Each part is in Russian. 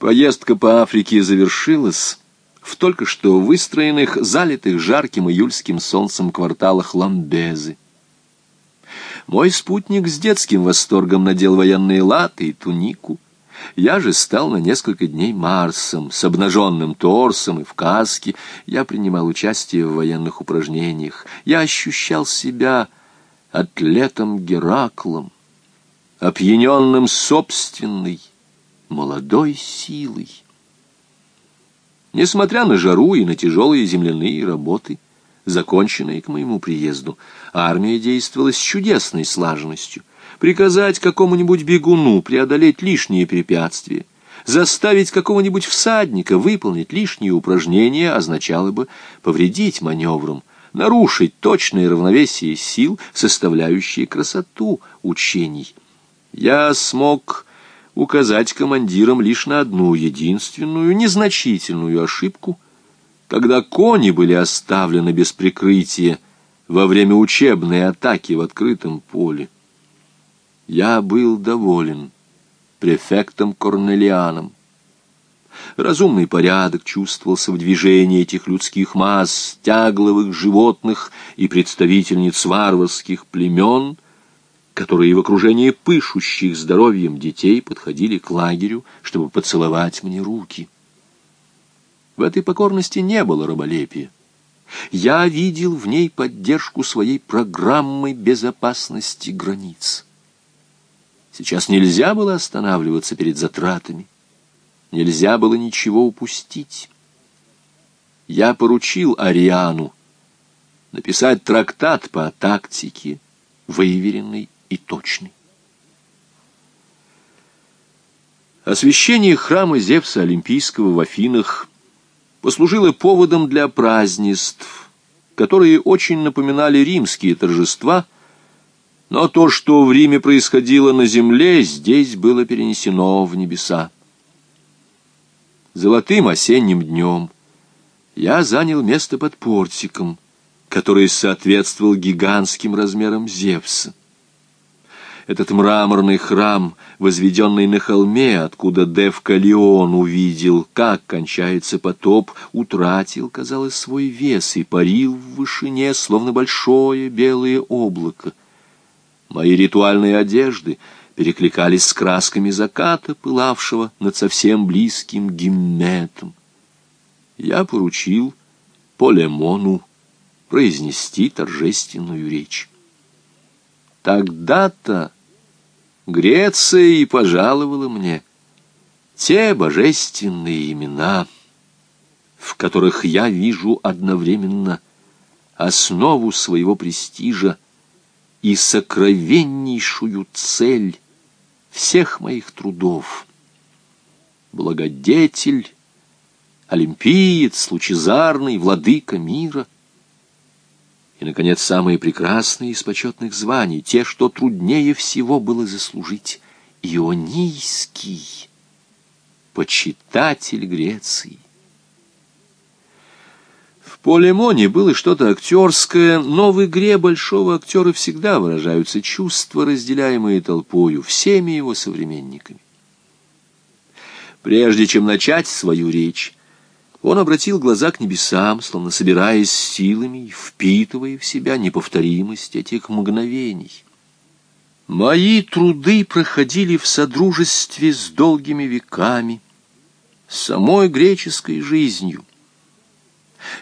Поездка по Африке завершилась в только что выстроенных, залитых жарким июльским солнцем кварталах Ламбезы. Мой спутник с детским восторгом надел военные латы и тунику. Я же стал на несколько дней Марсом, с обнаженным торсом и в каске. Я принимал участие в военных упражнениях. Я ощущал себя атлетом Гераклом, опьяненным собственной, молодой силой. Несмотря на жару и на тяжелые земляные работы, законченные к моему приезду, армия действовала с чудесной слаженностью. Приказать какому-нибудь бегуну преодолеть лишние препятствия, заставить какого-нибудь всадника выполнить лишние упражнения означало бы повредить маневрам, нарушить точное равновесие сил, составляющие красоту учений. Я смог указать командирам лишь на одну единственную незначительную ошибку, когда кони были оставлены без прикрытия во время учебной атаки в открытом поле. Я был доволен префектом Корнелианом. Разумный порядок чувствовался в движении этих людских масс, тягловых животных и представительниц варварских племен — которые в окружении пышущих здоровьем детей подходили к лагерю, чтобы поцеловать мне руки. В этой покорности не было раболепия. Я видел в ней поддержку своей программы безопасности границ. Сейчас нельзя было останавливаться перед затратами. Нельзя было ничего упустить. Я поручил Ариану написать трактат по тактике, выверенный и точный. Освящение храма Зевса Олимпийского в Афинах послужило поводом для празднеств, которые очень напоминали римские торжества, но то, что в Риме происходило на земле, здесь было перенесено в небеса. Золотым осенним днем я занял место под портиком, который соответствовал гигантским размерам Зевса. Этот мраморный храм, возведенный на холме, откуда Дев Калион увидел, как кончается потоп, утратил, казалось, свой вес и парил в вышине, словно большое белое облако. Мои ритуальные одежды перекликались с красками заката, пылавшего над совсем близким гимметом. Я поручил Полемону произнести торжественную речь. Тогда-то Греция и пожаловала мне те божественные имена, в которых я вижу одновременно основу своего престижа и сокровеннейшую цель всех моих трудов. Благодетель, олимпиец, лучезарный, владыка мира — и, наконец, самые прекрасные из почетных званий, те, что труднее всего было заслужить. Ионийский, почитатель Греции. В Полемоне было что-то актерское, но в игре большого актера всегда выражаются чувства, разделяемые толпою, всеми его современниками. Прежде чем начать свою речь, он обратил глаза к небесам, словно собираясь силами впитывая в себя неповторимость этих мгновений. Мои труды проходили в содружестве с долгими веками, самой греческой жизнью.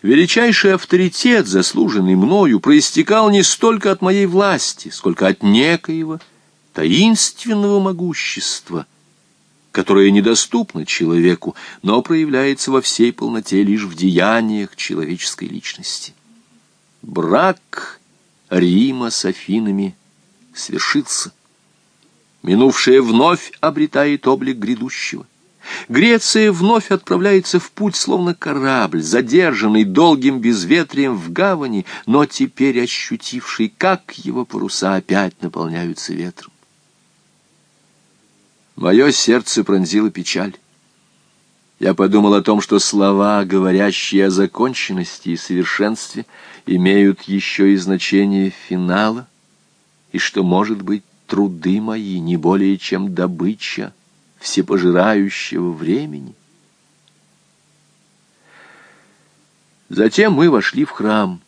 Величайший авторитет, заслуженный мною, проистекал не столько от моей власти, сколько от некоего таинственного могущества — которое недоступно человеку, но проявляется во всей полноте лишь в деяниях человеческой личности. Брак Рима с Афинами свершился. Минувшее вновь обретает облик грядущего. Греция вновь отправляется в путь, словно корабль, задержанный долгим безветрием в гавани, но теперь ощутивший, как его паруса опять наполняются ветром. Мое сердце пронзило печаль. Я подумал о том, что слова, говорящие о законченности и совершенстве, имеют еще и значение финала, и что, может быть, труды мои не более чем добыча всепожирающего времени. Затем мы вошли в храм,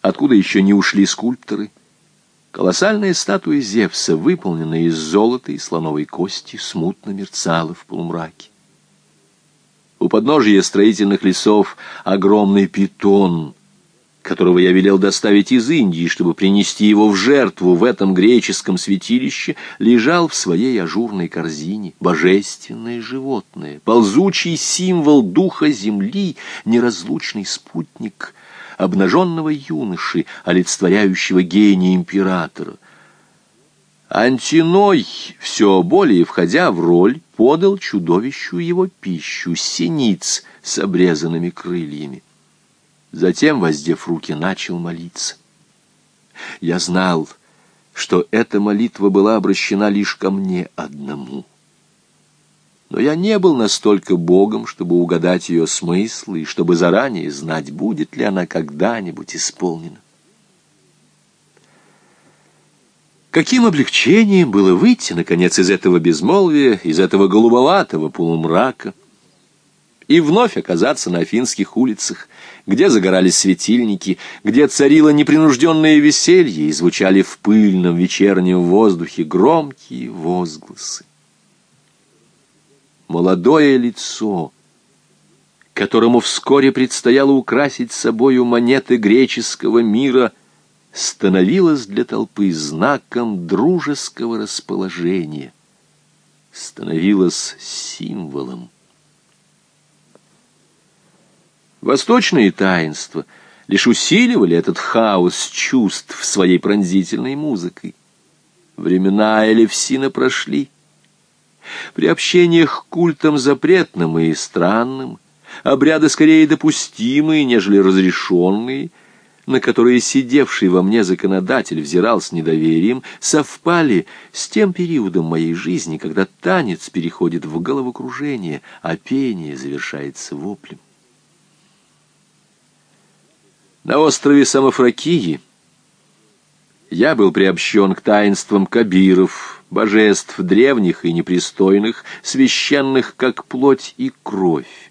откуда еще не ушли скульпторы. Колоссальная статуя Зевса, выполненная из золота и слоновой кости, смутно мерцала в полумраке. У подножия строительных лесов огромный питон, которого я велел доставить из Индии, чтобы принести его в жертву в этом греческом святилище, лежал в своей ажурной корзине. Божественное животное, ползучий символ духа земли, неразлучный спутник обнаженного юноши, олицетворяющего гения императора — Антиной, все более входя в роль, подал чудовищу его пищу, синиц с обрезанными крыльями. Затем, воздев руки, начал молиться. Я знал, что эта молитва была обращена лишь ко мне одному. Но я не был настолько богом, чтобы угадать ее смысл и чтобы заранее знать, будет ли она когда-нибудь исполнена. Каким облегчением было выйти, наконец, из этого безмолвия, из этого голубоватого полумрака, и вновь оказаться на афинских улицах, где загорались светильники, где царило непринужденное веселье и звучали в пыльном вечернем воздухе громкие возгласы. Молодое лицо, которому вскоре предстояло украсить собою монеты греческого мира — становилась для толпы знаком дружеского расположения, становилась символом. Восточные таинства лишь усиливали этот хаос чувств своей пронзительной музыкой. Времена Элевсина прошли. При общениях к культам запретным и странным, обряды скорее допустимые, нежели разрешенные — на которые сидевший во мне законодатель взирал с недоверием, совпали с тем периодом моей жизни, когда танец переходит в головокружение, а пение завершается воплем. На острове Самофракии я был приобщен к таинствам кабиров, божеств древних и непристойных, священных, как плоть и кровь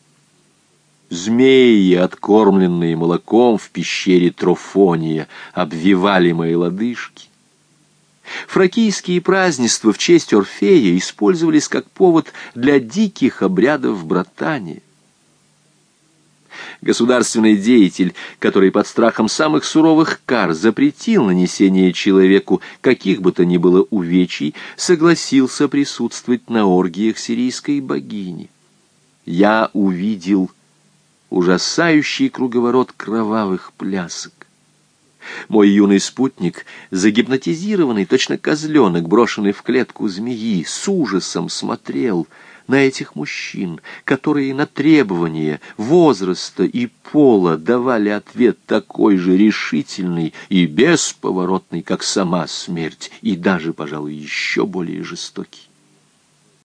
Змеи, откормленные молоком в пещере Трофония, обвивали мои лодыжки. Фракийские празднества в честь Орфея использовались как повод для диких обрядов братания. Государственный деятель, который под страхом самых суровых кар запретил нанесение человеку каких бы то ни было увечий, согласился присутствовать на оргиях сирийской богини. Я увидел ужасающий круговорот кровавых плясок. Мой юный спутник, загипнотизированный, точно козленок, брошенный в клетку змеи, с ужасом смотрел на этих мужчин, которые на требования возраста и пола давали ответ такой же решительный и бесповоротный, как сама смерть, и даже, пожалуй, еще более жестокий.